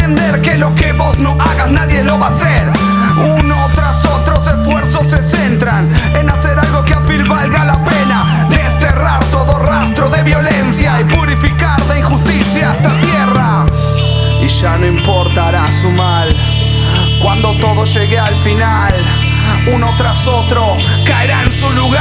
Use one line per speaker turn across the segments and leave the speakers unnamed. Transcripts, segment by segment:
entender que lo que vos no hagas nadie lo va a hacer. Uno tras otros esfuerzos se centran en hacer algo que a Phil valga la pena. Desterrar todo rastro de violencia y purificar de injusticia esta tierra. Y ya no importará su mal cuando todo llegue al final. Uno tras otro caerá en su lugar.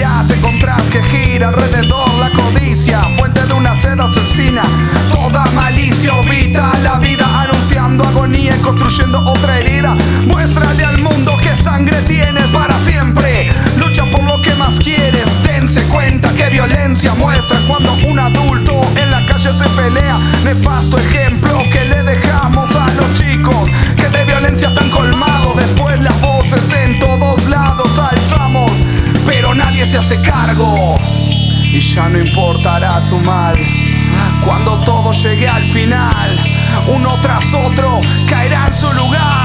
Miras encontrás que gira alrededor la codicia, fuente de una sed asesina. Toda malicia orbita la vida, anunciando agonía y construyendo otra herida. Y ya no importará su mal. Cuando todo llegue al final, uno tras otro caerá en su lugar.